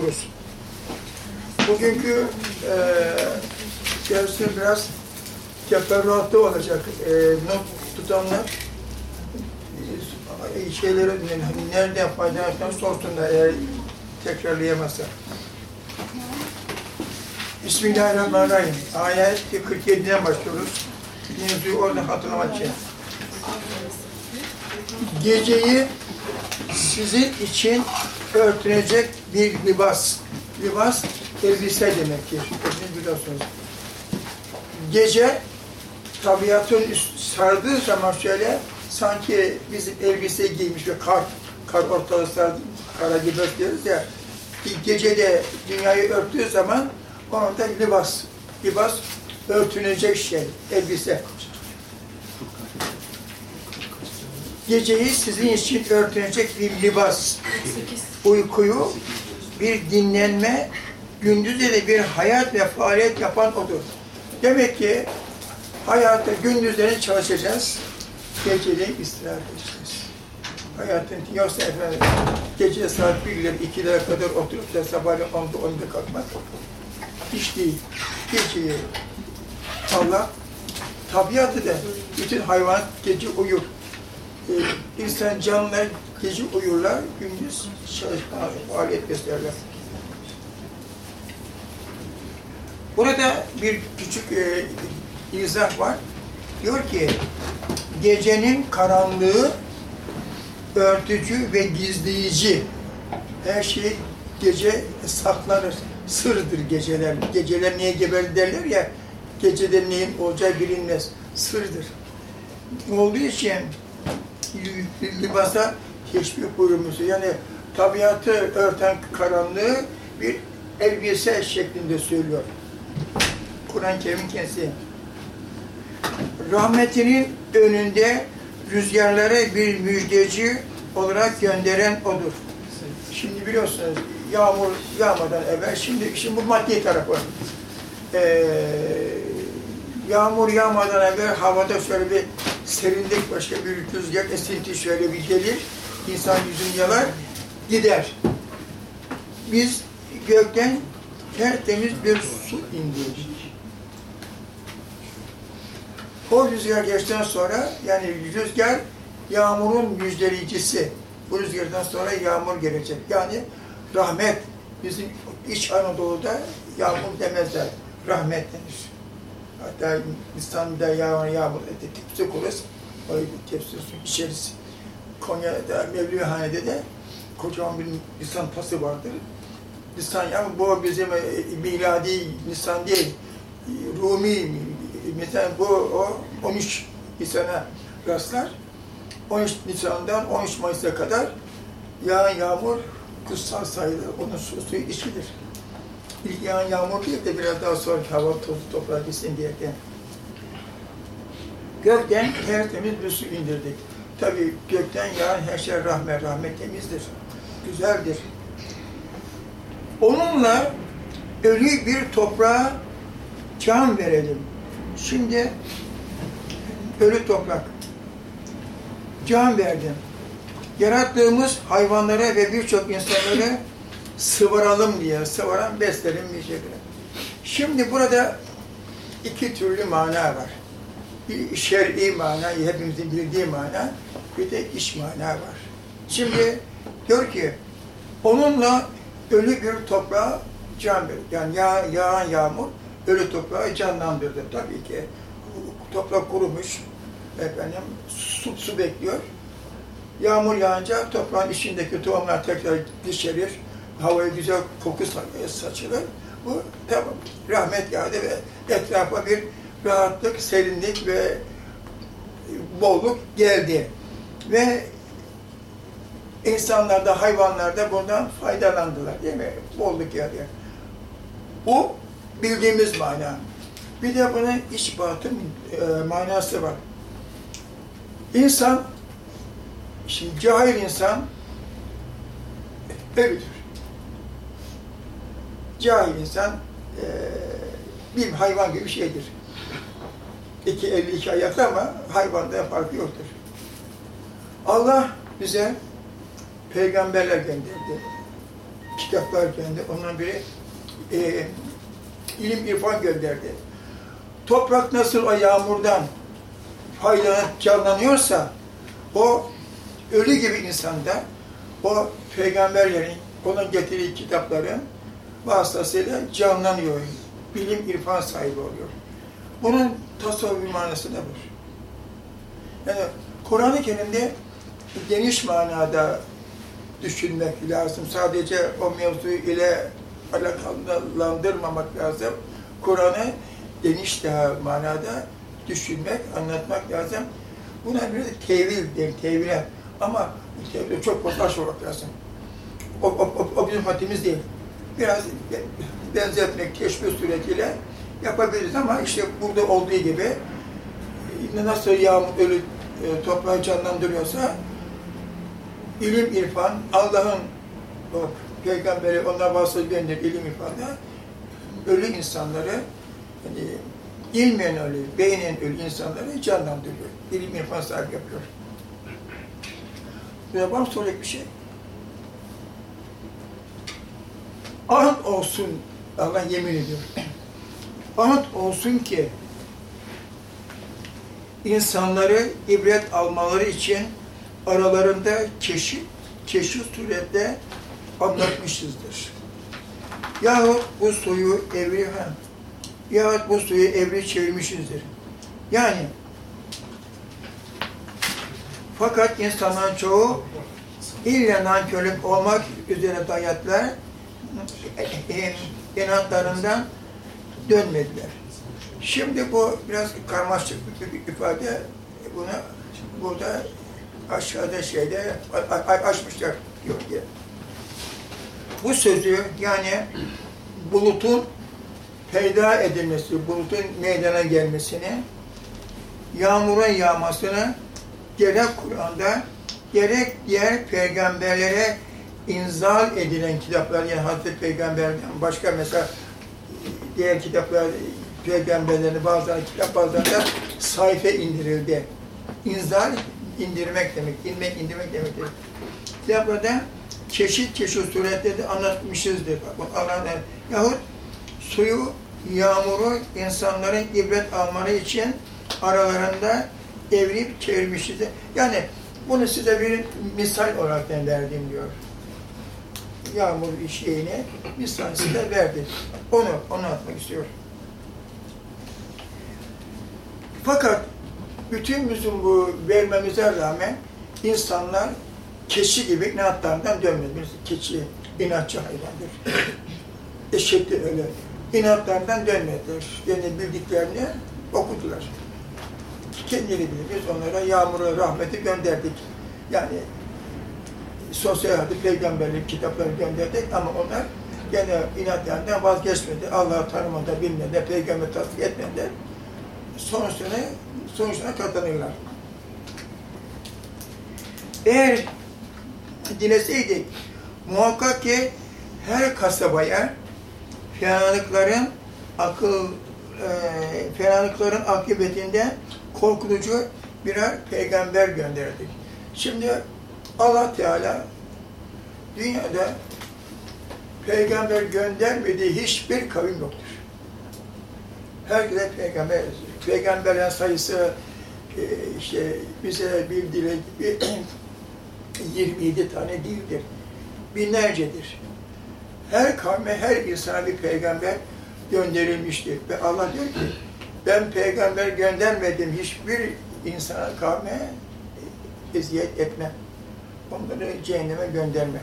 başlıyoruz. Bugünkü e, dersim biraz teferruatlı olacak. E, not tutanlar e, şeyleri hani nereden faydalanırsan sorsunlar eğer tekrarlayamazsa. Bismillahirrahmanirrahim. Ayet 47'den başlıyoruz. Mevzuyu orada hatırlamak için. Geceyi sizin için örtünecek bir libas. Libas, elbise demektir. Hepiniz biliyorsunuz. Gece, tabiatın üst, sardığı zaman şöyle, sanki bizim elbise giymiş ve kar, kar ortalığı sardı, kara gibi diyoruz ya, gecede dünyayı örttüğü zaman onun da libas, libas örtünecek şey, elbise. Geceyi sizin için örtünecek bir libas. Uykuyu bir dinlenme, gündüzde de bir hayat ve faaliyet yapan odur. Demek ki hayatta gündüzleri çalışacağız, geceleri istirahat edeceğiz. Hayatın yoksa efendim gece saat 1'lere 2'lere kadar oturup da sabahleyin 10'da 10'da kalkmak hiç değil. Geceyi Allah tabiatı da bütün hayvan gece uyur. Ee, insan canlılar gece uyurlar, gündüz çalışma, faaliyet gösterirler. Burada bir küçük e, izah var. Diyor ki, gecenin karanlığı örtücü ve gizleyici. Her şey gece saklanır. Sırdır geceler. Geceler niye geberdi derler ya, gecede neyin olacağı bilinmez. Sırdır. Olduğu için libasa teşbih buyurmuştur. Yani tabiatı örten karanlığı bir elbise şeklinde söylüyor. Kur'an-ı Kerim'in kendisi. Rahmetinin önünde rüzgarlara bir müjdeci olarak gönderen odur. Şimdi biliyorsunuz yağmur yağmadan evvel, şimdi, şimdi bu maddi tarafı. Ee, yağmur yağmadan evvel havada şöyle bir serinlik, başka bir rüzgar, esinti şöyle bir gelir, insan yüzünü yalar, gider. Biz gökten tertemiz bir su indirdik. O rüzgar geçtikten sonra, yani rüzgar yağmurun müjdeleyicisi. Bu rüzgardan sonra yağmur gelecek. Yani rahmet. Bizim İç Anadolu'da yağmur demezler. Rahmet denir. Hatta İstanbul'da yağmur, yağmur tepsi kuruz. O tepsi içeriz. Konya'da, Mevlihane'de de kocaman bir Nisan tası vardır. Nisan yani bu bizim e, miladi Nisan değil, Rumi mesela bu o 13 Nisan'a rastlar. 13 Nisan'dan 13 Mayıs'a kadar yağan yağmur kutsal sayılır. Onun su, suyu içilir. İlk yağan yağmur değil de biraz daha sonra hava tozu toprağa gitsin diyerekten. Gökten tertemiz bir su indirdik. Tabii gökten yağan her şey rahmet, rahmet temizdir, güzeldir. Onunla ölü bir toprağa can verelim. Şimdi ölü toprak, can verdim. Yarattığımız hayvanlara ve birçok insanları sıvıralım diye, sıvıran beslerim bir şekilde. Şimdi burada iki türlü mana var. Bir şer'i mana, hepimizin bildiği mana, bir de iş mana var. Şimdi diyor ki, onunla ölü bir toprağa can verir. Yani yağ, yağan yağmur ölü toprağı canlandırdı. Tabii ki toprak kurumuş, efendim su, su bekliyor. Yağmur yağınca toprağın içindeki tohumlar tekrar dişerir, havaya güzel koku saçılır. Bu tamam, rahmet yağdı ve etrafa bir rahatlık, serinlik ve bolluk geldi. Ve insanlar da, hayvanlar da bundan faydalandılar değil mi? Bolluk geldi. Bu bildiğimiz mana. Bir de bunun iç batın e, manası var. İnsan, şimdi cahil insan ölüdür. Cahil insan e, bir hayvan gibi bir şeydir. İki elli iki ayaklı ama hayvanda farkı yoktur. Allah bize peygamberler gönderdi. kitaplar kendi. Ondan biri e, ilim irfan gönderdi. Toprak nasıl o yağmurdan faydalanıp canlanıyorsa o ölü gibi insanda o peygamberlerin onun getirdiği kitapların vasıtasıyla canlanıyor. Bilim, irfan sahibi oluyor. Bunun tasavvuf manası da bu. Yani Kur'an-ı Kerim'de geniş manada düşünmek lazım. Sadece o mevzu ile alakalandırmamak lazım. Kur'an'ı geniş daha manada düşünmek, anlatmak lazım. Buna bir de tevil der, tevile. Ama tevile çok uzlaşmamak lazım. O, o, o, o bizim haddimiz değil. Biraz benzetmek, teşbih suretiyle yapabiliriz ama işte burada olduğu gibi nasıl yağmur ölü e, toprağı canlandırıyorsa ilim irfan, Allah'ın peygamberi onlar vasıta gönderir ilim irfanda ölü insanları yani ilmen ölü, beynen ölü insanları canlandırıyor. İlim irfan sahibi yapıyor. Mı soracak bir şey? Ant olsun, Allah yemin ediyor. Ant olsun ki insanları ibret almaları için aralarında keşif, keşif surette anlatmışızdır. Yahut bu suyu evri ha, yahut bu suyu evri çevirmişizdir. Yani fakat insanların çoğu illa nankörlük olmak üzere dayatlar inatlarından dönmediler. Şimdi bu biraz karmaşık bir ifade. Bunu burada aşağıda şeyde açmışlar diyor diye. Bu sözü yani bulutun peyda edilmesi, bulutun meydana gelmesini, yağmurun yağmasını gerek Kur'an'da gerek diğer peygamberlere inzal edilen kitaplar yani Hazreti Peygamber'den başka mesela diğer kitaplar peygamberlerini bazıları kitap bazılarında sayfa indirildi. İnzal indirmek demek, inmek indirmek demektir. Kitaplarda çeşit çeşit suretlerde anlatmışızdır. Allah'ın yahut suyu, yağmuru insanların ibret almaları için aralarında evrip çevirmişizdir. Yani bunu size bir misal olarak verdim diyor. Yağmur şeyini misal size verdi. Onu, onu atmak istiyor. Fakat bütün bizim bu vermemize rağmen insanlar keçi gibi inatlarından dönmedi. Keçi inatçı hayvandır. Eşek de öyle. İnatlarından dönmediler. Yani bildiklerini okudular. Kendileri bilir. Biz onlara yağmuru, rahmeti gönderdik. Yani sosyal hayatı, peygamberlik kitapları gönderdik ama onlar gene inatlarından vazgeçmedi. Allah'ı tanımadı, bilmedi, peygamber tasdik etmedi. Sonuçlarını, sonuçlarına katlanırlar. Eğer dileseydik, muhakkak ki her kasabaya fenalıkların akıl e, fenalıkların akıbetinde korkutucu birer peygamber gönderdik. Şimdi Allah Teala dünyada peygamber göndermediği hiçbir kavim yoktur. Herkese peygamber, peygamberlerin sayısı e, işte bize bildiği 27 tane değildir. Binlercedir. Her kavme, her insana bir peygamber gönderilmiştir. Ve Allah diyor ki, ben peygamber göndermedim hiçbir insana, kavme eziyet etme. Onları cehenneme gönderme.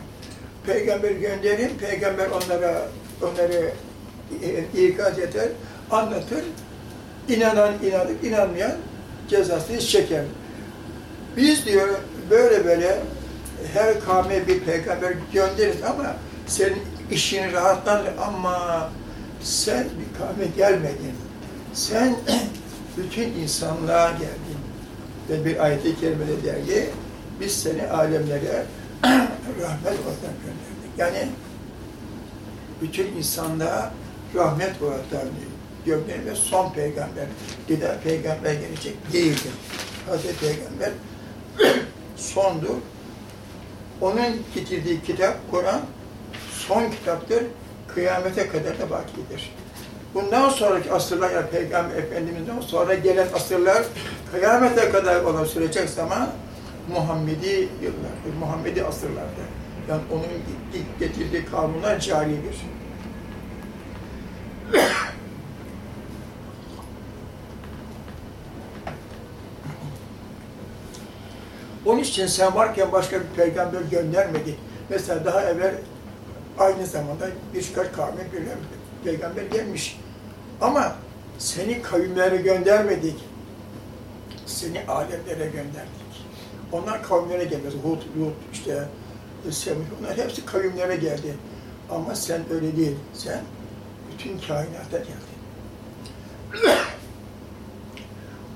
Peygamber gönderin, peygamber onlara onları ikaz eder, anlatır. İnanan inanır, inanmayan cezasını çeker. Biz diyor böyle böyle her kavme bir peygamber göndeririz ama senin işini rahatlar ama sen bir kavme gelmedin. Sen bütün insanlığa geldin. Ve bir ayet-i kerimede der ki, biz seni alemlere rahmet olarak gönderdik. Yani bütün insanlığa rahmet olarak gönderdik ve son peygamber, bir daha peygamber gelecek değildir. Hazreti Peygamber sondur. Onun getirdiği kitap, Kur'an, son kitaptır. Kıyamete kadar da bakidir. Bundan sonraki asırlar, yani Peygamber Efendimiz'den sonra gelen asırlar, kıyamete kadar olan sürecek zaman Muhammedi yıllardır, Muhammedi asırlardır. Yani onun getirdiği kanunlar caridir. Onun için sen varken başka bir peygamber göndermedi. Mesela daha evvel aynı zamanda birkaç kavme bir peygamber gelmiş. Ama seni kavimlere göndermedik. Seni alemlere gönderdik. Onlar kavimlere gelmez. Hud, Lut, işte Semih, onlar hepsi kavimlere geldi. Ama sen öyle değil. Sen bütün kainata geldin.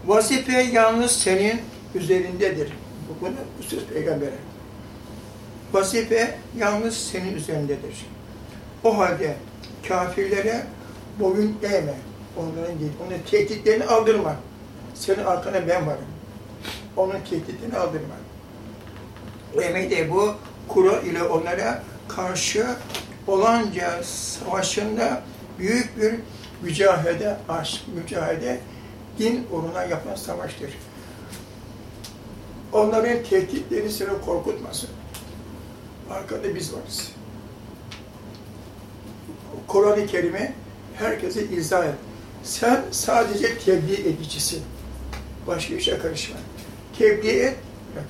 Vazife yalnız senin üzerindedir. Bu konu bu söz peygambere. Vazife yalnız senin üzerindedir. O halde kafirlere boyun eğme. Onların değil. Onun tehditlerini aldırma. Senin arkana ben varım. Onun tehditini aldırma. Emeği de bu kuru ile onlara karşı olanca savaşında büyük bir mücahede, aşk, mücahede din uğruna yapılan savaştır. Onların tehditleri seni korkutmasın. Arkada biz varız. Kur'an-ı Kerim'i herkese izah et. Sen sadece tebliğ edicisin. Başka işe karışma. Tebliğ et, bırak.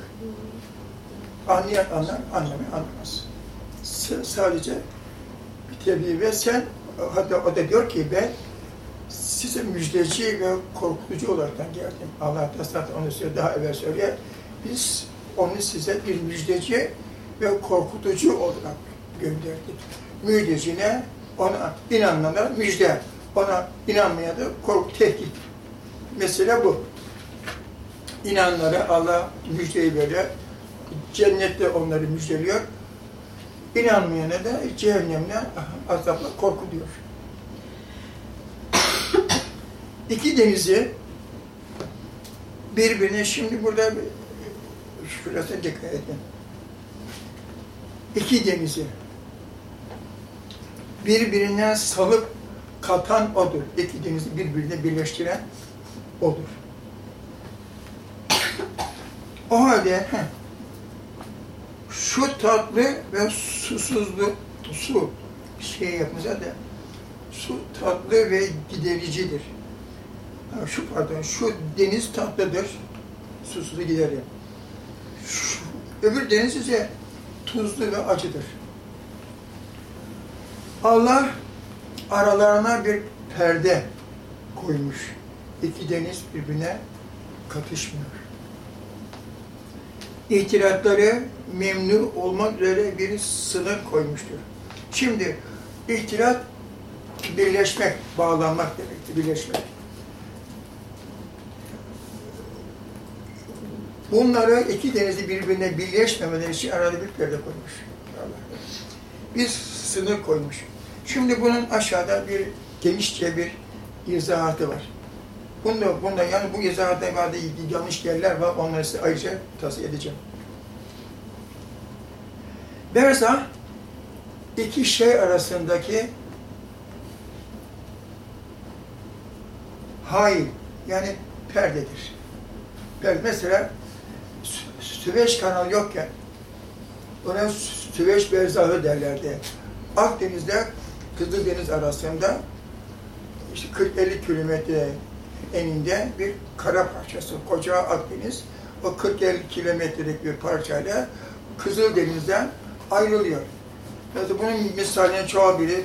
Anlayan anlar, anlamayan anlamaz. Sen sadece bir tebliğ ve sen, hatta o da diyor ki ben size müjdeci ve korkutucu olarak geldim. Allah da onu söylüyor, daha evvel söylüyor. Biz onu size bir müjdeci ve korkutucu olarak gönderdik. Müjdecine ona inananlara müjde, ona inanmaya da korku, tehdit. Mesela bu. İnananlara Allah müjdeyi veriyor. Cennette onları müjdeliyor. İnanmayana da cehennemle azapla korkutuyor. İki denizi birbirine şimdi burada şurasına dikkat edin. İki denizi birbirine salıp katan odur. İki denizi birbirine birleştiren odur. O halde şu tatlı ve susuzlu su şey yapmışsa da su tatlı ve gidericidir. Şu pardon, şu deniz tatlıdır, susuzu giderir. Şu, öbür deniz ise tuzlu ve acıdır. Allah aralarına bir perde koymuş. İki deniz birbirine katışmıyor. İhtilatları memnun olmak üzere bir sınır koymuştur. Şimdi ihtilat birleşmek, bağlanmak demektir, birleşmek. Bunları iki denizi birbirine birleşmemeleri için arada bir perde koymuş. Bir sınır koymuş. Şimdi bunun aşağıda bir genişçe bir izahatı var. Bunda, bunda yani bu izahatta bazı yanlış yerler var, onları size ayrıca tavsiye edeceğim. Berzah, iki şey arasındaki hayır, yani perdedir. Perde, mesela Süveyş kanalı yokken ona Süveyş berzahı derlerdi. Akdeniz'de Kızıldeniz arasında işte 40-50 kilometre eninde bir kara parçası. Koca Akdeniz o 40-50 kilometrelik bir parçayla Kızıldeniz'den ayrılıyor. Mesela bunun misalinin çoğu biri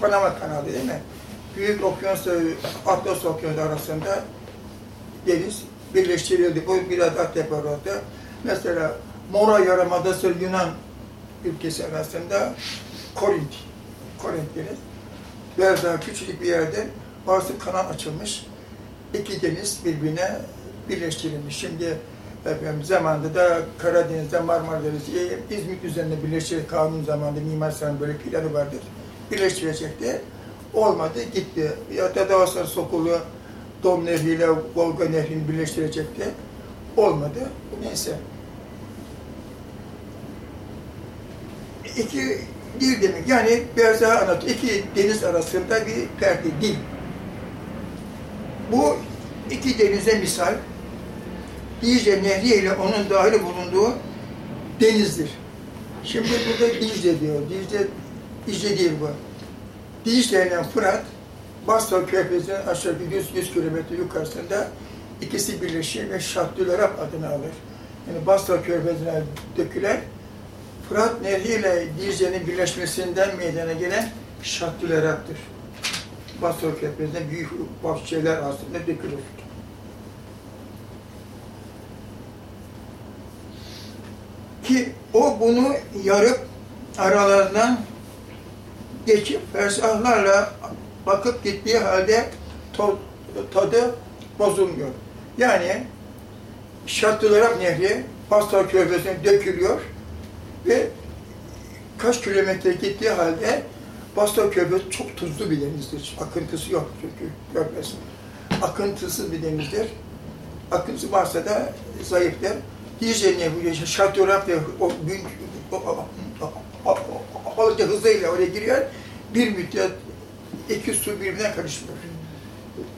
Panama kanalı değil mi? Büyük okyanusla Atlas okyanusu arasında deniz birleştirildi. Bu biraz Akdeniz orada. Mesela Mora Yarımadası Yunan ülkesi arasında Korint. Korint deniz. Biraz daha küçük bir yerde bazı kanal açılmış. İki deniz birbirine birleştirilmiş. Şimdi efendim zamanında da Karadeniz'de Marmara Denizi, İzmit üzerinde birleştirilmiş kanun zamanında Mimar Sinan'ın böyle planı vardır. Birleştirecekti. Olmadı, gitti. Ya da daha Sokulu Dom Nehri ile Volga Nehri'ni birleştirecekti. Olmadı. Neyse. İki dil demek. Yani berzahı anlatıyor. İki deniz arasında bir perde, dil. Bu iki denize misal, Dicle Nehri ile onun dahil bulunduğu denizdir. Şimdi burada Dicle diyor. Dicle, Dicle değil bu. Dicle ile Fırat, Basra Körfezi'nin aşağı 100, 100 kilometre yukarısında ikisi birleşir ve Şahdülerab adını alır. Yani Basra Körfezi'ne dökülen Fırat Nehri ile Dicle'nin birleşmesinden meydana gelen Şahdülerab'dır. Basra Körfezi'ne büyük bahçeler aslında dökülür. Ki o bunu yarıp aralarından geçip fersahlarla bakıp gittiği halde tadı bozulmuyor. Yani Şatılarap Nehri Basra Körfezi'ne dökülüyor ve kaç kilometre gittiği halde Basra Körfezi çok tuzlu bir denizdir. Akıntısı yok çünkü körfez. Akıntısız bir denizdir. Akıntısı varsa da zayıftır. Nehri, Şatılarap Nehri o büyük balıkçı hızıyla oraya giriyor. Bir müddet iki su birbirine karışmıyor.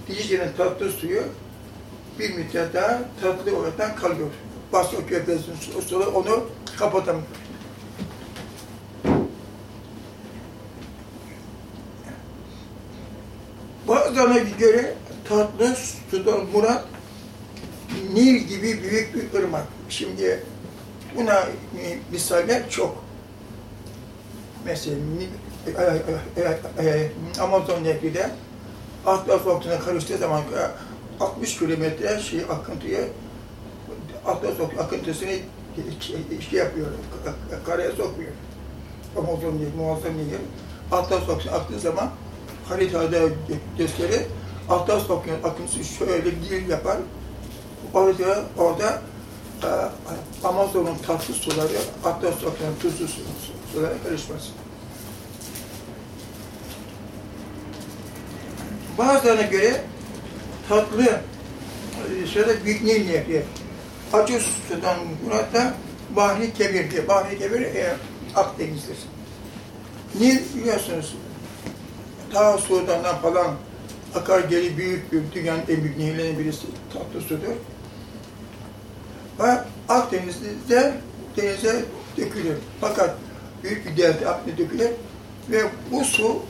Dicle'nin tatlı suyu bir müddet daha tatlı olarak kalıyor. Basra Körfezi'nin su, suyu onu kapatamıyor. Bazılarına göre tatlı sudan murat Nil gibi büyük bir ırmak. Şimdi buna misaller çok. Mesela Amazon Nehri'de Atlas Okyanusu'na karıştığı zaman 60 kilometre şey akıntıya Atlas akıntısını şey yapıyor, karaya sokmuyor. Amazon Nehri, muazzam nehir. Atlas Okyanusu aktığı zaman haritada gösterir. Atlas Okyanusu akıntısı şöyle bir yapar. Orada, orada Amazon'un tatlı suları Atlas Okyanusu tuzlu sulara karışmaz. Bazılarına göre tatlı şöyle Büyük Nil Nehri. Acı sudan Murat da Bahri Kebir diye. Bahri Kebir e, Akdeniz'dir. Nil biliyorsunuz ta Sudan'dan falan akar geri büyük bir dünyanın en büyük nehirlerinden birisi tatlı sudur. Ve Akdeniz'de denize dökülür. Fakat büyük bir delta Akdeniz'e dökülür ve bu su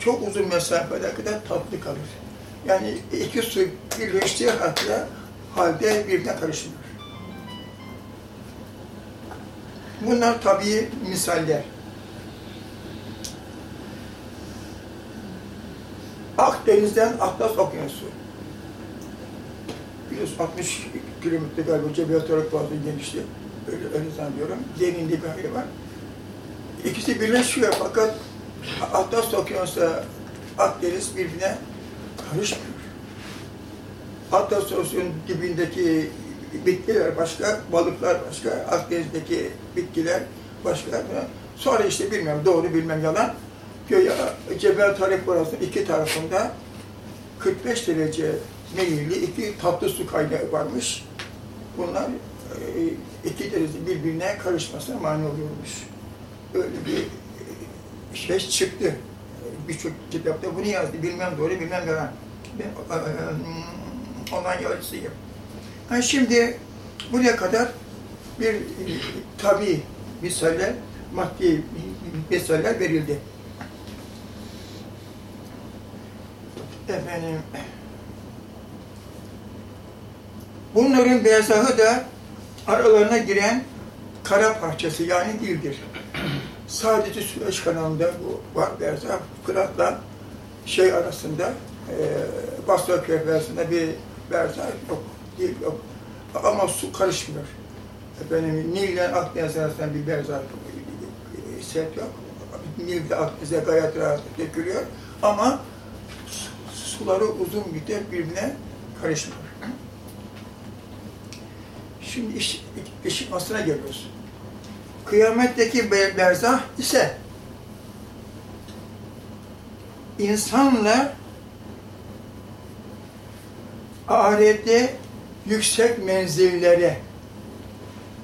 çok uzun mesafeler kadar tatlı kalır. Yani iki su birleştiği halde, halde birbirine karışmıyor. Bunlar tabii misaller. Akdeniz'den Atlas Okyanusu. Biliyorsun 60 kilometre galiba Cebel Tarık Boğazı genişliği. Öyle, öyle zannediyorum. Derinliği bir ayrı var. İkisi birleşiyor fakat Atlas Okyanusu'da Akdeniz birbirine karışmıyor. Atlas Okyanusu'nun dibindeki bitkiler başka, balıklar başka, Akdeniz'deki bitkiler başka. Sonra işte bilmem doğru bilmem yalan. Cebel Tarık Boğazı'nın iki tarafında 45 derece meyilli iki tatlı su kaynağı varmış. Bunlar iki derece birbirine karışmasına mani oluyormuş. Öyle bir şey çıktı. Birçok kitapta bunu yazdı. Bilmem doğru, bilmem yalan. Ben ondan yarısıyım. Yani şimdi buraya kadar bir tabi misaller, maddi misaller verildi. Efendim, bunların bezahı da aralarına giren kara parçası yani dildir. Sadece Süveyş kanalında bu var berzah, Fırat'la şey arasında, e, Basra Körfezi'nde bir berzah yok, değil yok. Ama su karışmıyor. Efendim, Nil ile Akdeniz arasında bir berzah set yok. Nil de Akdeniz'e gayet rahat dökülüyor. Ama suları uzun müddet birbirine karışmıyor. Şimdi iş, işin aslına geliyoruz. Kıyametteki berzah ise insanla ahirette yüksek menzillere,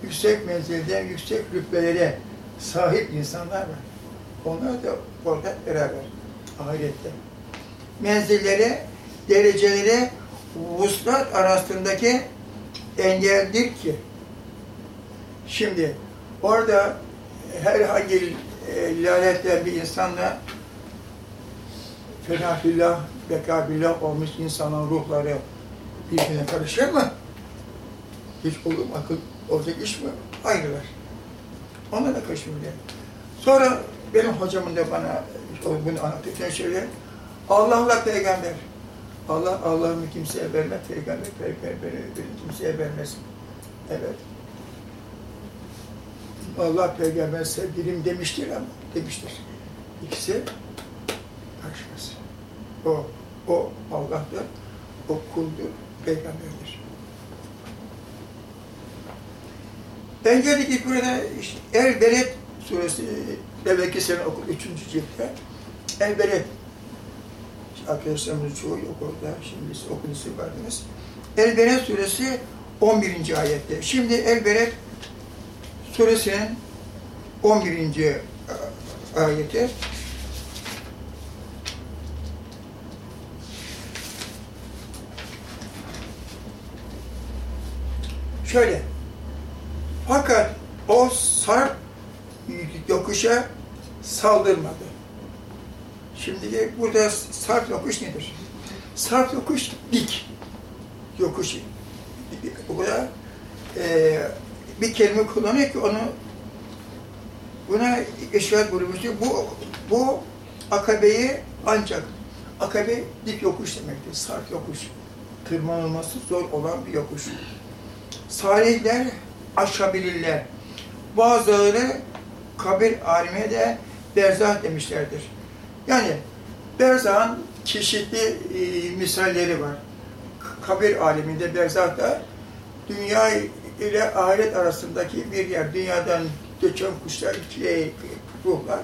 yüksek menzilde yüksek rütbelere sahip insanlar var. Onlar da orada beraber ahirette. Menzilleri, dereceleri vuslat arasındaki engeldir ki şimdi orada herhangi e, lanetle bir insanla fenafillah, bekabillah olmuş insanın ruhları birbirine karışır mı? Hiç olur mu? Akıl olacak iş mi? Ayrılar. Ona da karışmıyor. Sonra benim hocamın da bana bunu anlatırken şöyle, Allah'la peygamber. Allah Allah'ını kimseye vermez, peygamber peygamberi kimseye vermez. Evet. Allah peygamber sevgilim demiştir ama demiştir. İkisi karışmaz. O, o Allah'tır, o kuldur, peygamberdir. İlk burada işte El Beled suresi evvelki sene okul, üçüncü ciltte El Beled arkadaşlarımızın çoğu yok orada, şimdi siz okunusu vardınız. El Beled suresi 11. ayette. Şimdi El Beled suresinin 11. ayeti şöyle fakat o sarp yokuşa saldırmadı. Şimdi burada sarp yokuş nedir? Sarp yokuş dik yokuş. Burada e, bir kelime kullanıyor ki onu buna işaret buyurmuştur. Bu, bu akabeyi ancak akabe dik yokuş demektir. Sarp yokuş. Tırmanılması zor olan bir yokuş. Salihler aşabilirler. Bazıları kabir alimine de berzah demişlerdir. Yani berzahın çeşitli e, misalleri var. Kabir aleminde berzahta dünya ile ahiret arasındaki bir yer. Dünyadan göçen kuşlar, şey, ruhlar.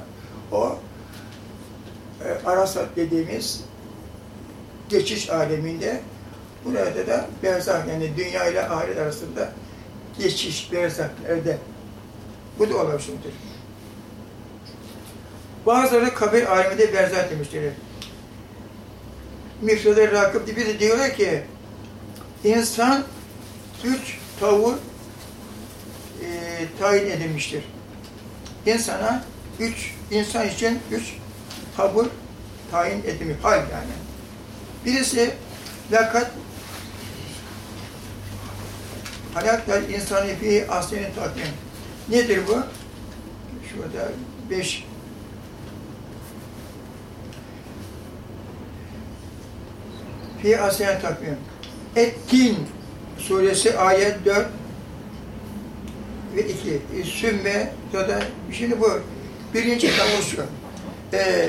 O e, Arasat dediğimiz geçiş aleminde burada da berzah yani dünya ile ahiret arasında geçiş, berzah, erde. Bu da olabilir. Bazıları kabir aleminde berzah demişler. Mifrede Rakıp gibi de diyorlar ki insan üç tavır e, tayin edilmiştir. İnsana üç, insan için üç tavır tayin edilmiş. Hal yani. Birisi lakat halaklar insanı fi aslenin takvim. Nedir bu? Şurada beş fi aslenin takvim. Ettin suresi ayet 4 ve 2. Sümme da şimdi bu birinci tavır şu. Ee,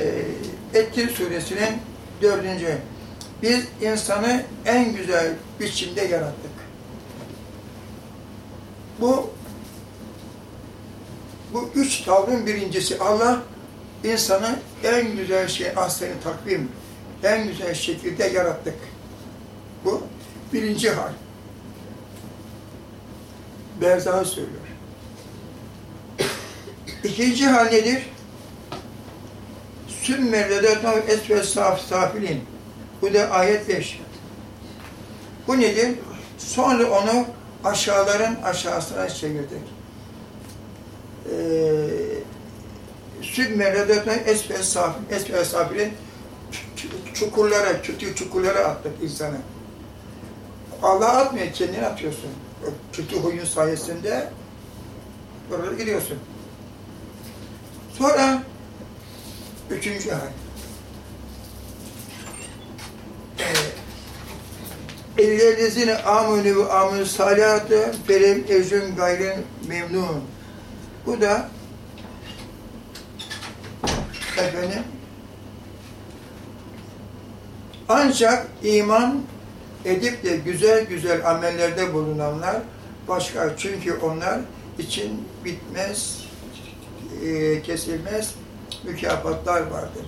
Ettin suresinin dördüncü. Biz insanı en güzel biçimde yarattık. Bu bu üç tavrın birincisi. Allah insanı en güzel şey aslını takvim, en güzel şekilde yarattık. Bu birinci hal. Berzahı söylüyor. İkinci hal nedir? Sümme redetnav esve saf safilin. Bu da ayet 5. Bu nedir? Sonra onu aşağıların aşağısına çevirdik. Ee, Sümme redetnav esve safilin. Esve safilin çukurlara, kötü çukurlara attık insanı. Allah atmıyor, kendini atıyorsun. O kötü huyun sayesinde oraya gidiyorsun. Sonra üçüncü hal. Ellezine amünü ve amünü salihatı benim ecrün gayrın memnun. Bu da efendim ancak iman edip de güzel güzel amellerde bulunanlar başka. Çünkü onlar için bitmez, e, kesilmez mükafatlar vardır.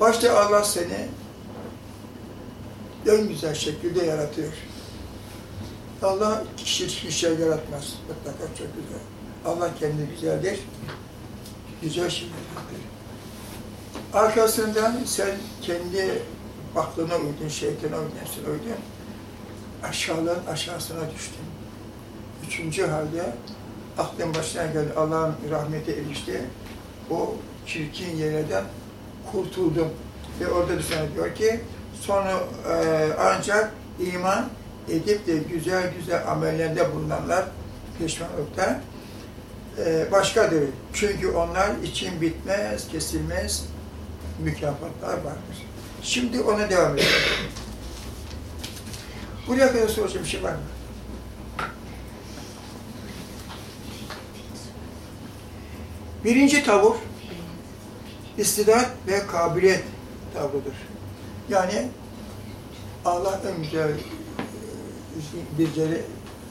Başta Allah seni en güzel şekilde yaratıyor. Allah kişi şey yaratmaz. Mutlaka çok güzel. Allah kendi güzeldir. Güzel şeyler yaratır. Arkasından sen kendi aklına uydun, şeytana uydun, nefsine uydun. Aşağıların aşağısına düştün. Üçüncü halde aklın başına geldi, Allah'ın rahmeti erişti. O çirkin yerden kurtuldum. Ve orada da sana diyor ki, sonra e, ancak iman edip de güzel güzel amellerde bulunanlar pişmanlıkta e, başkadır. Çünkü onlar için bitmez, kesilmez mükafatlar vardır. Şimdi ona devam edelim. Buraya kadar soracağım bir şey var mı? Birinci tavır, istidat ve kabiliyet tavrıdır. Yani Allah en güzel e, bizleri,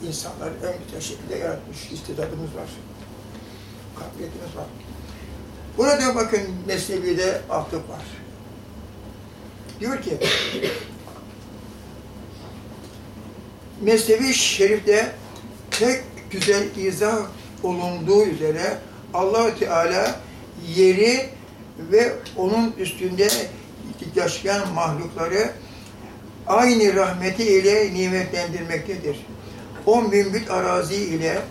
insanları en güzel şekilde yaratmış, istidadımız var, kabiliyetimiz var. Burada bakın Mesnevi'de atıf var. Diyor ki, Mesnevi Şerif'te tek güzel izah olunduğu üzere allah Teala yeri ve onun üstünde yaşayan mahlukları aynı rahmeti ile nimetlendirmektedir. O mümbit arazi ile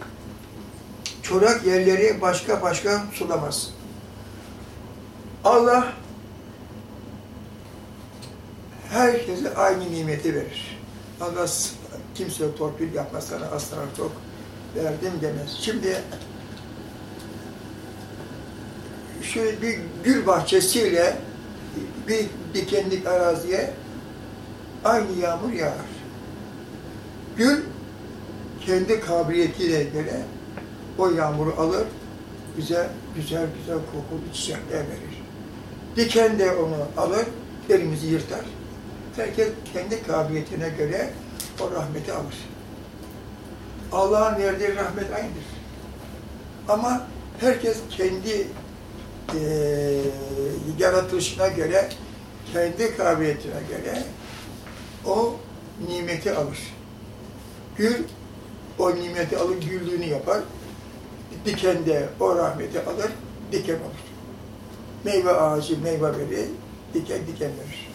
çorak yerleri başka başka sulamaz. Allah herkese aynı nimeti verir. Allah kimse torpil yapmaz sana asla çok verdim demez. Şimdi şöyle bir gül bahçesiyle bir dikenlik araziye aynı yağmur yağar. Gül kendi kabiliyetiyle göre o yağmuru alır, bize güzel güzel kokulu çiçekler verir. Diken de onu alır, elimizi yırtar. Herkes kendi kabiliyetine göre o rahmeti alır. Allah'ın verdiği rahmet aynıdır. Ama herkes kendi e, yaratılışına göre, kendi kabiliyetine göre o nimeti alır. Gül o nimeti alır, güldüğünü yapar. Diken de o rahmeti alır, diken olur. Meyve ağacı meyve verir, diken diken verir.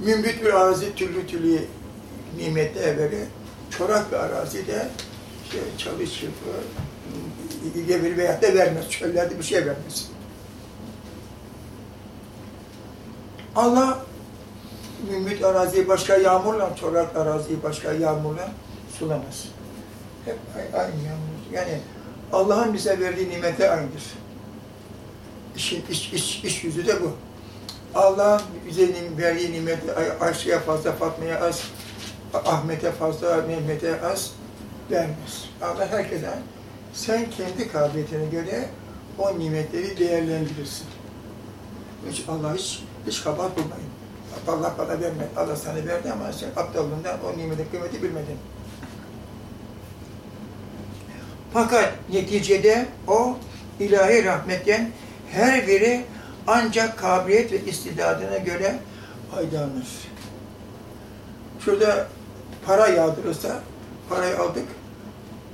Mümbit bir arazi türlü türlü nimetler verir. Çorak bir arazi de işte çalı çırpı, verir veyahut da vermez. Çöllerde bir şey vermez. Allah mümbit araziyi başka yağmurla, çorak araziyi başka yağmurla sulamaz. Hep aynı yağmur. Yani Allah'ın bize verdiği nimete aynıdır. İşin iç, iç, iç yüzü de bu. Allah bize verdiği nimeti Ayşe'ye fazla, Fatma'ya az, Ahmet'e fazla, Mehmet'e az vermez. Allah herkese sen kendi kabiliyetine göre o nimetleri değerlendirirsin. Hiç Allah hiç, hiç kabahat bulmayın. Allah bana vermedi, Allah sana verdi ama sen aptallığından o nimetin kıymeti bilmedin. Fakat neticede o ilahi rahmetten her biri ancak kabiliyet ve istidadına göre faydalanır. Şurada para yağdırırsa, parayı aldık,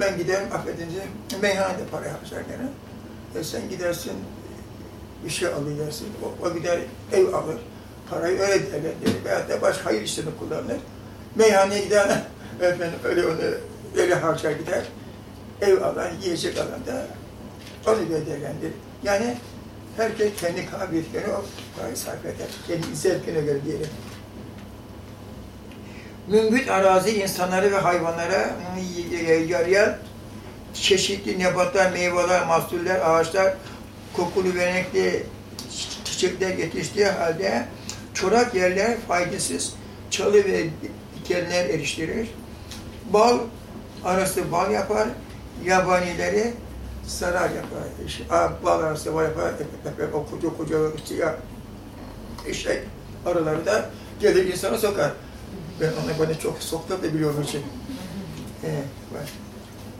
ben giderim, affedince meyhanede para yapacak gene. E sen gidersin, bir şey alırsın, o, o gider ev alır, parayı öyle değerlendirir veyahut da başka hayır işlerini kullanır. Meyhaneye gider, efendim öyle onu öyle harcar gider, ev alan, yiyecek alan da onu böyle değerlendirir. Yani herkes kendi kabiliyetine o sarf eder. Kendi zevkine göre diyelim. Mümbit arazi insanları ve hayvanlara yarayan çeşitli nebatlar, meyveler, mahsuller, ağaçlar, kokulu ve renkli çiçekler yetiştiği halde çorak yerler faydasız çalı ve dikenler eriştirir. Bal arası bal yapar, yabanileri zarar yapar. İşte, bal arası bal yapar, o koca koca siyah eşek arıları da gelir insana sokar. Ben onu bana çok soktu da biliyorum için. Evet, var.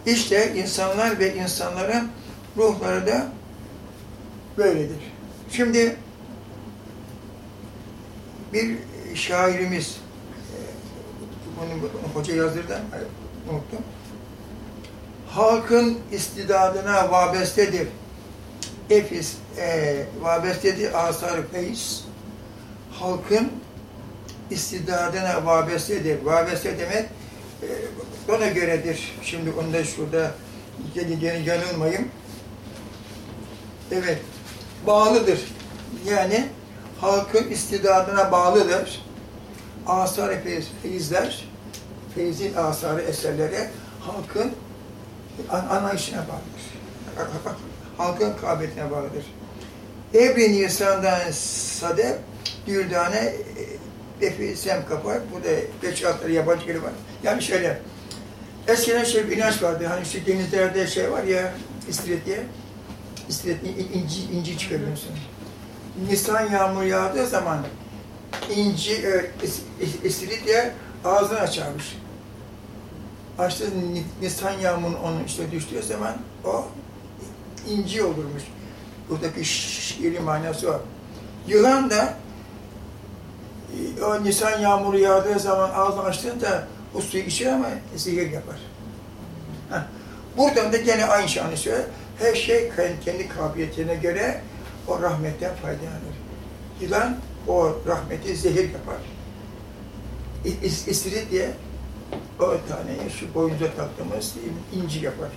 İşte insanlar ve insanların ruhları da böyledir. Şimdi bir şairimiz, bunu hoca yazdırdı, unuttum. Halkın istidadına vabestedir. Efis, e, vabestedi asar feyiz halkın istidadına vabestedir. Vabeste demek e, bana göredir. Şimdi onu da şurada gene yanılmayayım. Evet, bağlıdır. Yani halkın istidadına bağlıdır. Asar feyiz, feyizler, asarı eserleri halkın anlayışına bağlıdır. Halkın kabiliyetine bağlıdır. Ebri Nisan'dan sade dürdane efi sem kapar. Bu da beş altları yabancı kelime var. Yani şöyle, eskiden şey bir inanç vardı. Hani şu denizlerde şey var ya, istiret diye. İstiret, inci, inci çıkarıyorsun. Nisan yağmur yağdığı zaman inci, e, diye ağzını açarmış. Açtı Ni- Nisan yağmurun onun işte düştüğü zaman o inci olurmuş. Buradaki şiiri manası var. Yılan da e, o Nisan yağmuru yağdığı zaman ağzını açtığında o suyu içer ama zehir yapar. Buradan da gene aynı şey anlaşılıyor. Her şey kendi kabiliyetine göre o rahmetten faydalanır. Yılan o rahmeti zehir yapar. İ- is- İstirit diye o taneyi şu boynuza taktığımız inci yapar.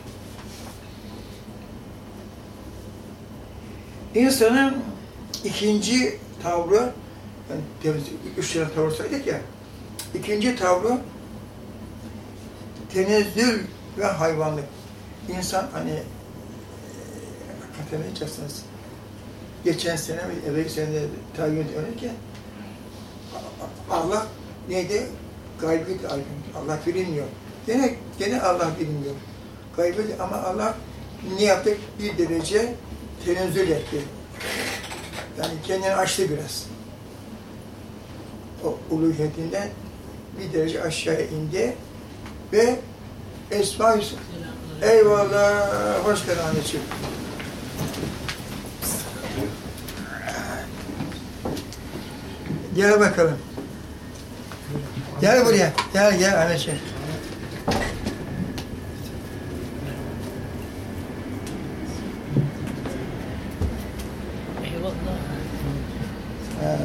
İnsanın ikinci tavrı, yani üç tane tavır saydık ya, ikinci tavrı tenezzül ve hayvanlık. İnsan hani e, hatırlayacaksınız. Geçen sene mi, evvelki sene tayin öğrenirken Allah neydi? Aydın. Allah bilinmiyor. Gene, gene Allah bilinmiyor. Gaybi de- ama Allah ne yaptı? Bir derece tenezzül etti. Yani kendini açtı biraz. O uluhiyetinden bir derece aşağıya indi ve Esma Hüsnü. Eyvallah, hoş geldin. Gel bakalım. Gel buraya. Gel gel anneciğim. Eyvallah. Ha.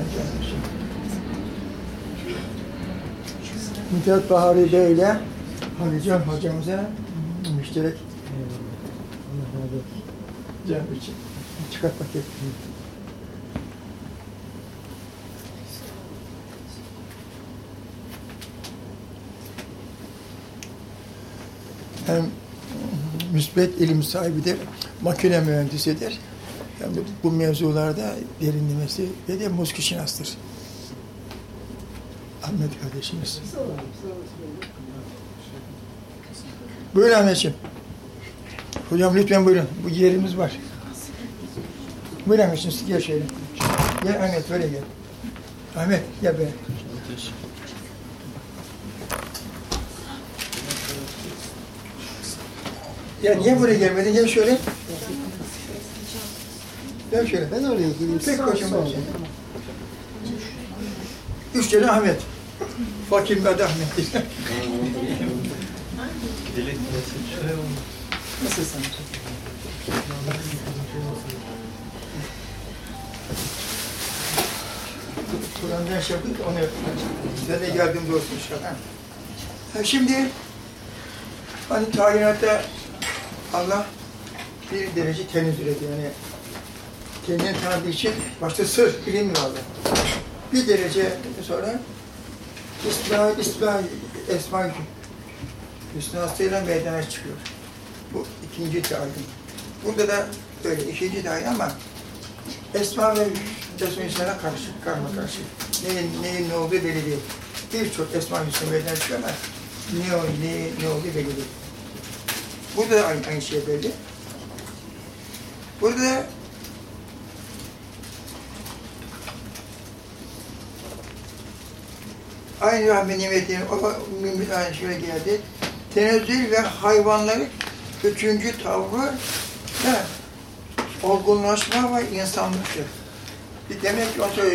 Mithat Bahari Bey ile Halican hocamıza müşterek canım için çıkart paket. Hem müsbet ilim sahibidir, makine mühendisidir. Hem de bu mevzularda derinlemesi ve de muskişinastır. Ahmet kardeşimiz. Buyurun Ahmetciğim. Hocam lütfen buyurun. Bu yerimiz var. Buyurun Ahmetciğim siz gel şöyle. Gel Ahmet böyle gel. Ahmet gel böyle. Ya niye buraya gelmedin? Gel şöyle. Gel şöyle. Ben oraya gireyim. Tek başıma olacağım. Üç tane Ahmet. Fakir adı Ahmet'tir. Nasılsın? Kur'an'dan şey yaptık onu Sen de yardımcı olsun inşallah. Ha, şimdi hani tayinatta Allah bir derece tenezzül ediyor. Yani kendini tanıdığı için başta sır, bilinmiyor Allah. Bir derece sonra İsma, İsma, Esma Hüsnasıyla meydana çıkıyor. Bu ikinci tayin. Burada da böyle ikinci tayin ama Esma ve Resul İslam'a karşı, karma karşı. Neyin, neyin ne olduğu belli değil. Birçok Esma Hüsnü meydana çıkıyor ama ne, ne, ne olduğu belli değil. Burada da aynı, aynı şey belli. Burada aynı rahmet nimetinin aynı şöyle geldi. Tenezzül ve hayvanların üçüncü tavrı ne? Olgunlaşma ve insanlıktır. Demek ki o sonra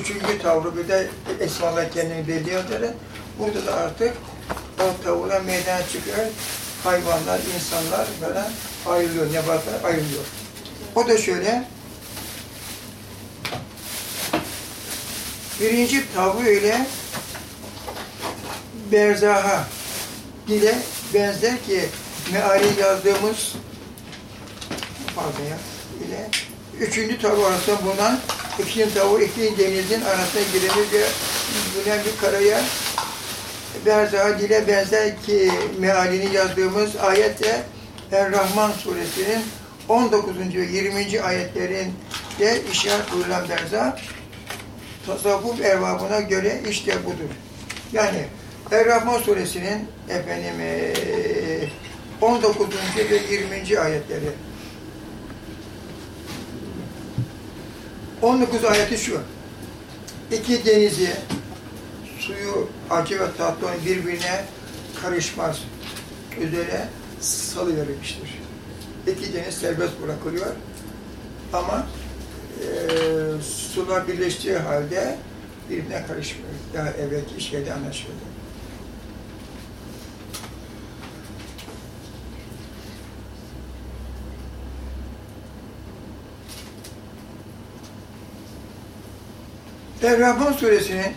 üçüncü tavrı bir de esmalar kendini belli eder. Burada da artık o tavırlar meydana çıkıyor hayvanlar, insanlar böyle ayrılıyor, nebatlar ayrılıyor. O da şöyle, birinci tavuğu ile berzaha dile benzer ki meali yazdığımız pardon ya, ile üçüncü tavuğu arasında bulunan ikinci tavuğu, ikinci denizin arasına girilmiş ve bulunan bir karaya berzaha dile benzer ki mealini yazdığımız ayette Er-Rahman suresinin 19. ve 20. ayetlerinde işaret buyurulan berza tasavvuf erbabına göre işte budur. Yani Er-Rahman suresinin efendim eee, 19. ve 20. ayetleri 19 ayeti şu. İki denizi, suyu acı ve tatlı birbirine karışmaz üzere salıverilmiştir. İki deniz serbest bırakılıyor ama e, sular birleştiği halde birbirine karışmıyor. Daha evvelki şeyde anlaşıldı. Er-Rahman suresinin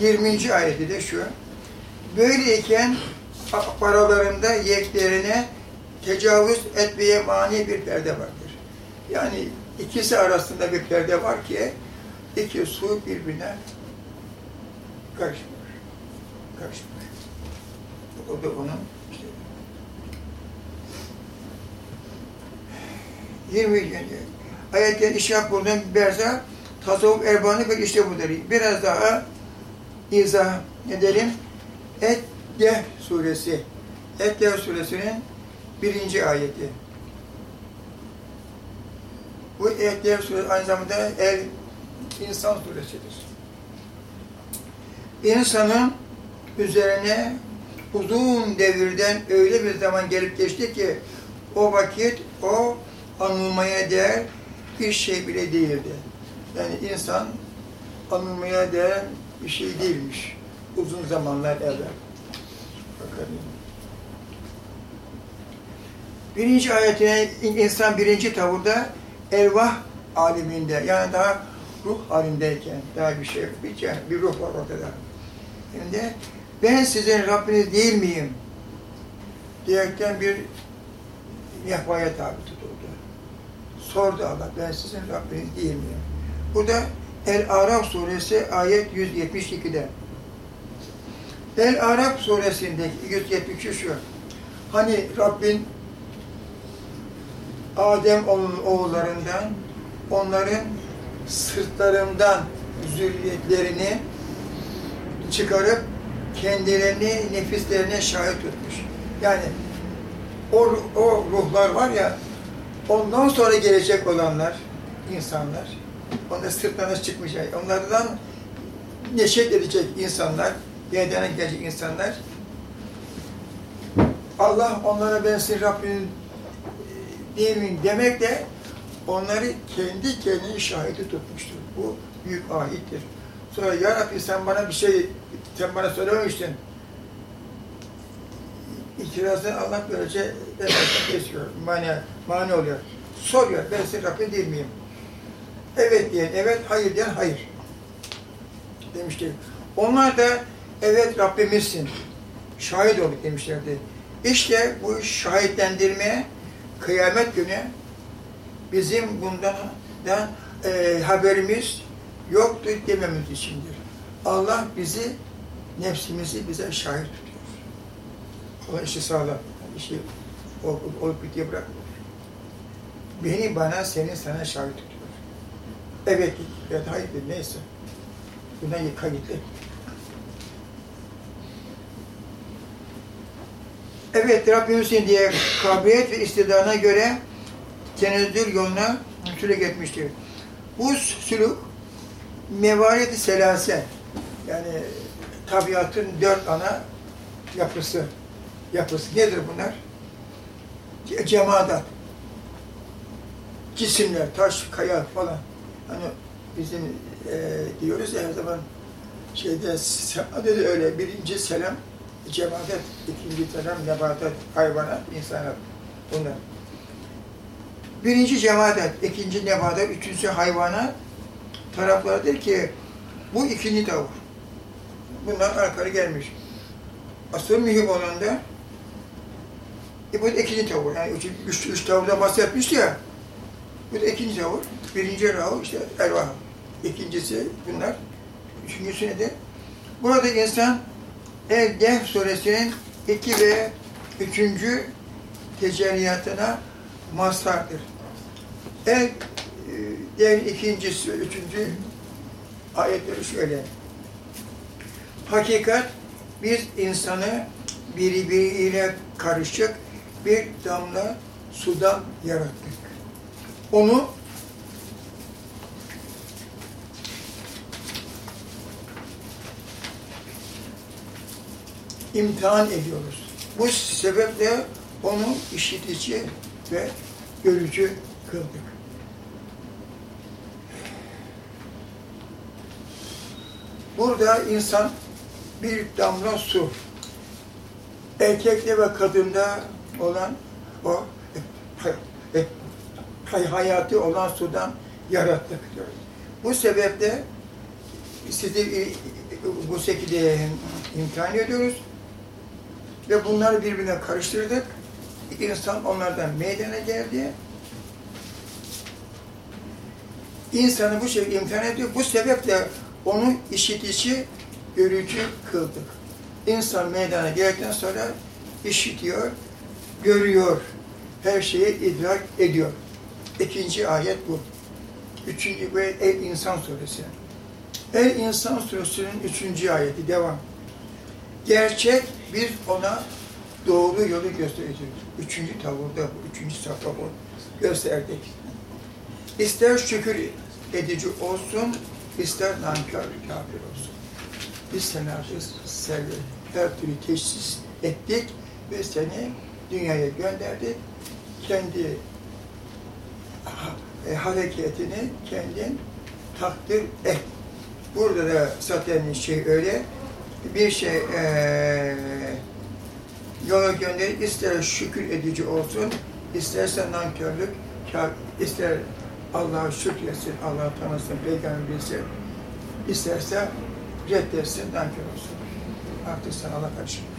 20. ayeti de şu. Böyleyken paralarında yeklerine tecavüz etmeye mani bir perde vardır. Yani ikisi arasında bir perde var ki iki su birbirine karışmıyor. Karışmıyor. O da onun işte 20 gün ayetlerin işaret bulunan berza tasavvuf erbanı ve işte budur. Biraz daha izah edelim. Et-Deh suresi. Et-Deh suresinin birinci ayeti. Bu Et-Deh suresi aynı zamanda El İnsan suresidir. İnsanın üzerine uzun devirden öyle bir zaman gelip geçti ki o vakit o anılmaya değer bir şey bile değildi. Yani insan anılmaya değer bir şey değilmiş. Uzun zamanlar evvel. Bakalım. Birinci ayetine insan birinci tavırda ervah aleminde yani daha ruh halindeyken daha bir şey bir, bir ruh var ortada. Şimdi ben sizin Rabbiniz değil miyim? diyerekten bir yahvaya tabi tutuldu. Sordu Allah, ben sizin Rabbiniz değil miyim? Bu da El-Araf suresi ayet 172'de. El-Araf suresindeki 173 şu. Hani Rabbin Adem oğul- oğullarından onların sırtlarından zürriyetlerini çıkarıp kendilerini nefislerine şahit tutmuş. Yani o, o ruhlar var ya ondan sonra gelecek olanlar insanlar onda sırtlarına çıkmış. yani Onlardan neşet edecek insanlar, yerden gelecek insanlar Allah onlara ben senin Rabbinin e, değil demek de onları kendi kendine şahidi tutmuştur. Bu büyük ahittir. Sonra ya Rabbi sen bana bir şey, sen bana söylememiştin. İtirazını Allah böylece kesiyor. Mani, mani oluyor. Soruyor, ben senin Rabbin değil miyim? Evet diyen evet, hayır diyen hayır. Demişti. Onlar da evet Rabbimizsin. Şahit olduk demişlerdi. İşte bu şahitlendirme kıyamet günü bizim bundan da e, haberimiz yoktur dememiz içindir. Allah bizi, nefsimizi bize şahit tutuyor. O işi sağlam. işi olup, olup bitiye bırakmıyor. Beni bana, seni sana şahit tutuyor. Evet, ya da hayır neyse. Buna kayıtlı. Evet, Rabbimizin diye kabiliyet ve istidana göre tenezzül yoluna sülük etmiştir. Bu sülük mevariyet-i selase yani tabiatın dört ana yapısı. Yapısı nedir bunlar? Ce- Cemaat, cisimler, taş, kaya falan. Hani bizim e, diyoruz ya her zaman şeyde se- adı da öyle. Birinci selam cemaat, ikinci selam nebatat, hayvanat, insanat. Bunlar. Birinci cemaat, ikinci nebatat, üçüncü hayvanat, taraflardır ki bu ikinci tavır. Bunlar arkalı gelmiş. Asıl mühim olan da e, bu da ikinci tavır. Yani üç, üç, üç tavırdan bahsetmişti ya. Bu ikinci tavır. Birinci rahu işte ervah. İkincisi bunlar. Üçüncüsü nedir? Burada insan El-Dehf suresinin iki ve üçüncü tecelliyatına mazhardır. El diğer ikincisi, üçüncü ayetleri şöyle. Hakikat biz insanı birbiriyle karışık bir damla sudan yarattık. Onu imtihan ediyoruz. Bu sebeple onu işitici ve görücü kıldık. Burada insan bir damla su, erkekte ve kadında olan o e, e, hayatı olan sudan yarattık diyoruz. Bu sebeple sizi e, bu şekilde imtihan ediyoruz ve bunları birbirine karıştırdık. İnsan onlardan meydana geldi. İnsanı bu şekilde imtihan ediyor. Bu sebeple onu işitici, görücü kıldık. İnsan meydana geldikten sonra işitiyor, görüyor, her şeyi idrak ediyor. İkinci ayet bu. Üçüncü ve El İnsan Suresi. El İnsan Suresinin üçüncü ayeti devam. Gerçek biz ona doğru yolu göstereceğiz. Üçüncü tavırda üçüncü safha bu. Gösterdik. İster şükür edici olsun, ister nankör kafir olsun. Biz seni seni her türlü teşhis ettik ve seni dünyaya gönderdik. Kendi e, hareketini kendin takdir et. Burada da zaten şey öyle, bir şey e, yola gönderip ister şükür edici olsun, isterse nankörlük, ister Allah'a şükretsin, Allah'ı tanısın, peygamber bilsin, isterse reddetsin, nankör olsun. Artık sen Allah karışmıyor.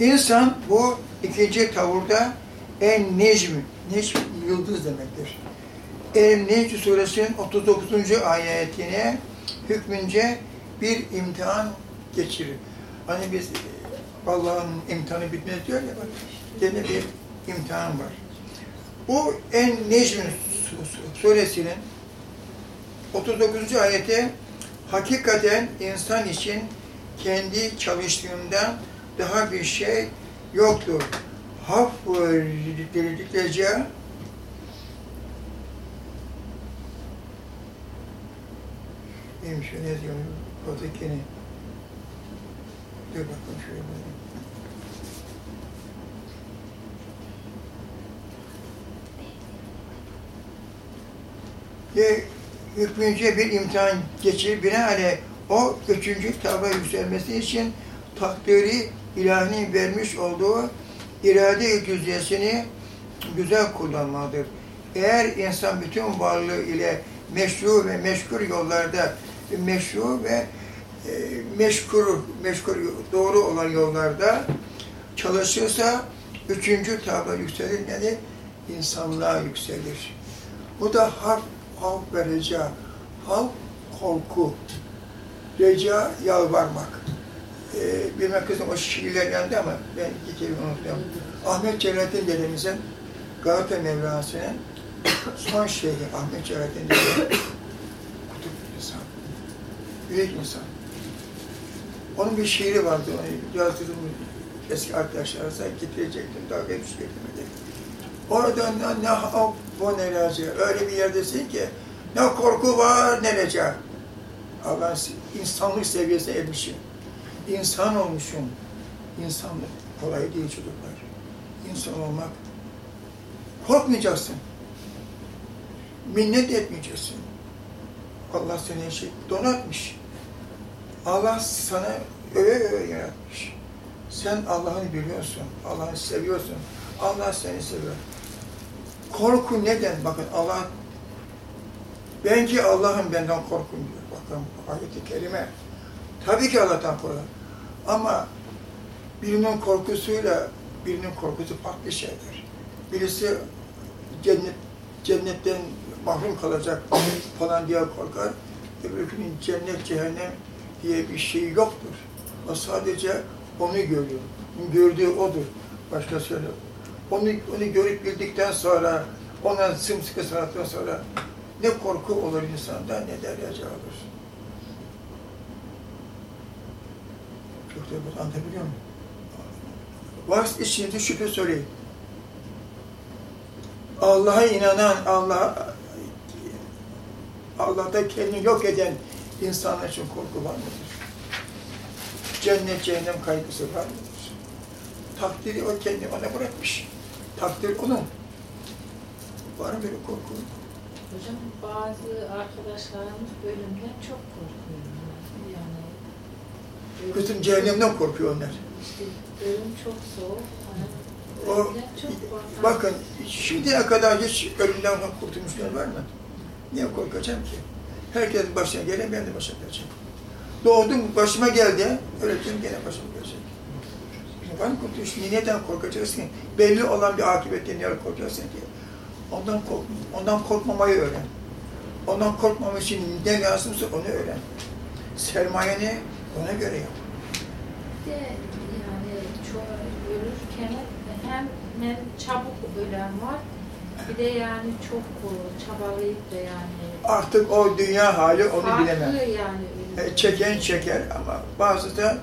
İnsan bu ikinci tavırda en necm, necm yıldız demektir. El Necm suresinin 39. ayetine hükmünce bir imtihan geçirir. Hani biz Allah'ın imtihanı bitmez diyor ya gene bir imtihan var. Bu En Necm suresinin 39. ayeti hakikaten insan için kendi çalıştığından daha bir şey yoktur. Haf dirileceği neymiş ne diyor Kozekeni dur bakalım şöyle böyle. Ve hükmünce bir imtihan geçirip binaenaleyh o üçüncü tavra yükselmesi için takdiri ilahinin vermiş olduğu irade cüziyesini güzel kullanmalıdır. Eğer insan bütün varlığı ile meşru ve meşkur yollarda meşru ve e, meşkur, meşkur doğru olan yollarda çalışırsa üçüncü tabla yükselir yani insanlığa yükselir. Bu da harf, halk ve reca. Halk korku, reca yalvarmak. Ee, bilmem kızım o şiirler yandı ama ben kelime unuttum. Ahmet Celalettin dedemizin Galata Mevlası'nın son şeyhi Ahmet Celalettin dedemizin kutup insan, büyük insan. Onun bir şiiri vardı, onu yazdırdım eski arkadaşlarsa getirecektim, daha hiç getirmedim. Oradan ne, ne bu ne raci, öyle bir yerdesin ki ne korku var ne reca. Allah'ın insanlık seviyesine ermişim. İnsan olmuşum. İnsanlık kolay değil çocuklar. İnsan olmak. Korkmayacaksın. Minnet etmeyeceksin. Allah seni şey donatmış. Allah sana öyle öyle yaratmış. Sen Allah'ını biliyorsun, Allah'ı seviyorsun, Allah seni seviyor. Korku neden? Bakın Allah, ben ki Allah'ım benden korkun diyor. Bakın ayet-i kerime. Tabii ki Allah'tan korkun. Ama birinin korkusuyla birinin korkusu farklı şeyler. Birisi cennet cennetten mahrum kalacak falan diye korkar. Öbürkünün cennet, cehennem diye bir şey yoktur. O sadece onu görüyor. Gördüğü odur. Başka söyle. Onu, onu görüp bildikten sonra, ona sımsıkı sarıldıktan sonra ne korku olur insanda ne de reca olur. Bu anlatabiliyor muyum? Varsa içinde şüphe söyleyin. Allah'a inanan, Allah Allah'ta kendini yok eden insanlar için korku var mıdır? Cennet, cehennem kaygısı var mıdır? Takdiri o kendi ona bırakmış. Takdir onun. Var mı böyle korku? Hocam bazı arkadaşlarımız bölümden çok korkuyor. Kızım cehennemden korkuyor onlar. Ölüm çok soğuk. O, bakın şimdiye kadar hiç ölümden kurtulmuşlar var mı? Niye korkacağım ki? Herkesin başına gelen ben de başıma gelecek. Doğdum başıma geldi, öleceğim gene başıma gelecek. Var mı kurtuluş? Neden korkacaksın? Belli olan bir akıbetten niye korkacaksın ki? Ondan kork, ondan korkmamayı öğren. Ondan korkmamak için ne lazımsa onu öğren. Sermayeni ona göre yap. De yani çok ölürken hem, hem çabuk ölen var bir de yani çok çabalayıp da yani Artık o dünya hali onu farklı bilemem. yani. E, çeken çeker ama bazı da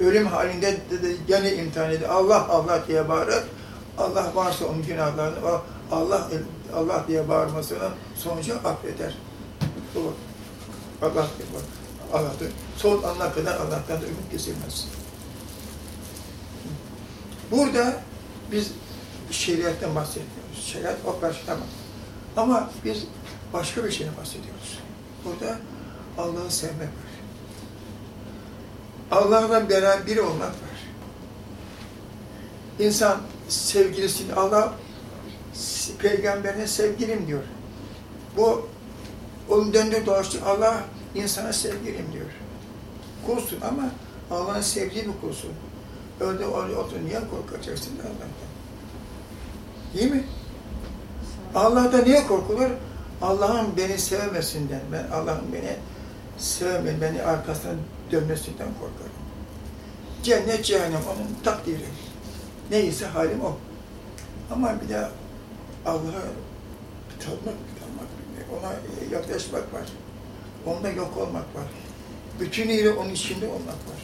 ölüm halinde de, de gene imtihan ediyor. Allah Allah diye bağırır. Allah varsa onun günahlarını Allah Allah diye bağırmasının sonucu affeder. Bu Allah diye bağır. Allah'tır. Son ana kadar Allah'tan da ümit kesilmez. Burada biz şeriattan bahsetmiyoruz. Şeriat o karşı tamam. Ama biz başka bir şeyden bahsediyoruz. Burada Allah'ı sevmek var. Allah'la beraber bir olmak var. İnsan sevgilisini Allah peygamberine sevgilim diyor. Bu onun döndü dolaştı Allah insana sevgilim diyor. Kulsun ama Allah'ın sevdiği bir kulsun. Öyle otur niye korkacaksın Allah'tan? Değil mi? Allah'ta niye korkulur? Allah'ın beni sevmesinden, ben Allah'ın beni sevmeyin, beni arkasından dönmesinden korkarım. Cennet, cehennem onun takdiri. Neyse halim o. Ama bir de Allah'a tanımak, tanımak, ona yaklaşmak var. Onda yok olmak var. Bütünüyle onun içinde olmak var.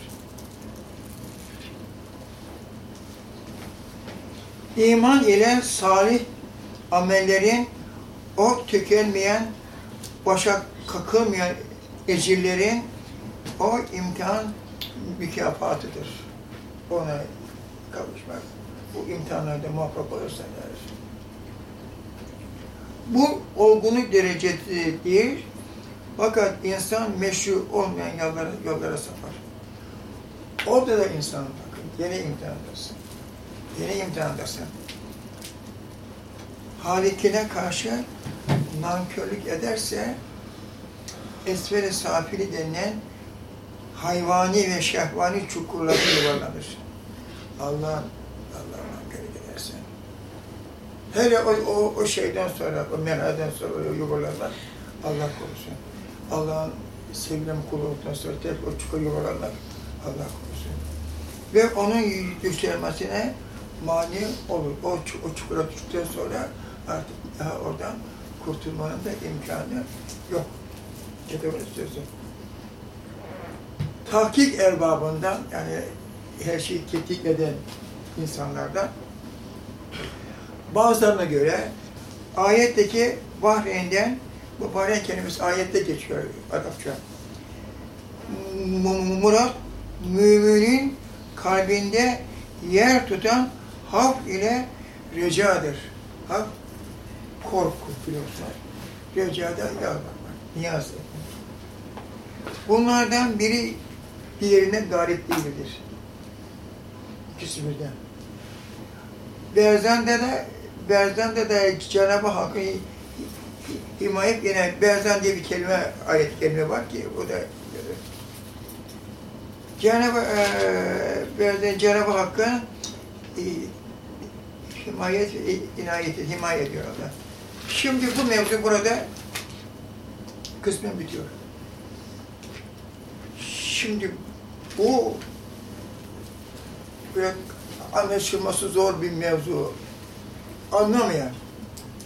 İman ile salih amellerin o tükenmeyen, başa kakılmayan ecirlerin o imtihan mükafatıdır. Ona kavuşmak. Bu imtihanlarda muvaffak olursan. Bu olgunluk derecesi değil, fakat insan meşru olmayan yollara, yollara sapar. Orada da insan bakın, yine imtihandasın. Yine imtihandasın. Halikine karşı nankörlük ederse esferi safili denilen hayvani ve şehvani çukurlara yuvarlanır. Allah Allah'a nankörlük edersen. Hele o, o, o şeyden sonra, o merhaleden sonra o yuvarlanlar Allah korusun. Allah'ın sevilen kulu olduktan sonra tek o çukur yuvarlanlar Allah korusun. Ve onun yükselmesine mani olur. O, o çukura düştükten sonra artık daha oradan kurtulmanın da imkanı yok. Kitabın istiyorsun. Tahkik erbabından yani her şeyi tetkik eden insanlardan bazılarına göre ayetteki Bahreyn'den Bahreyn kelimesi ayette geçiyor Arapça. Murat müminin kalbinde yer tutan haf ile recadır. Haf korku biliyorsunuz. Recada yalvarmak, niyaz etmek. Bunlardan biri diğerine galip değildir. İkisi birden. Berzan'da da Berzan'da da Cenab-ı Hakk'ın himayet yine Berzan diye bir kelime, ayet kelime var ki o da Cenab-ı Berzan Cenab-ı Hakk'ın e, himayet, e, inayeti, himaye ediyor Allah. Şimdi bu mevzu burada kısmen bitiyor. Şimdi bu böyle anlaşılması zor bir mevzu. Anlamayan,